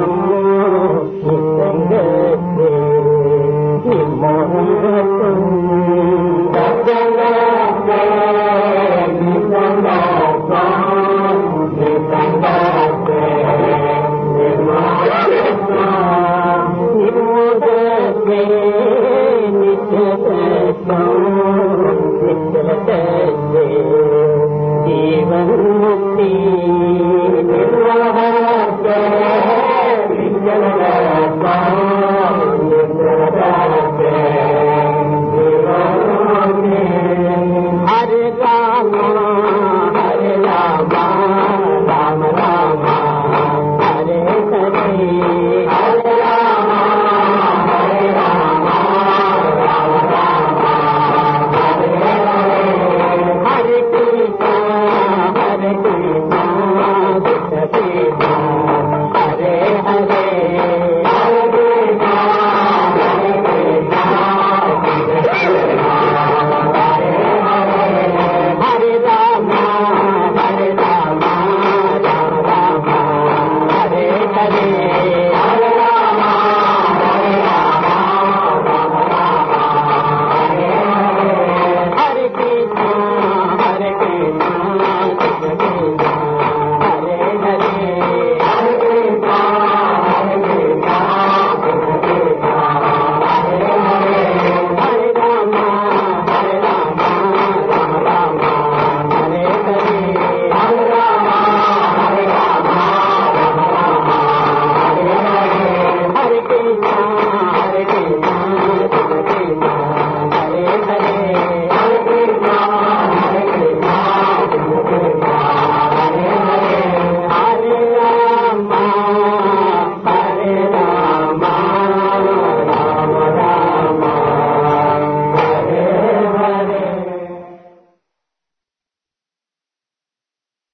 Señor.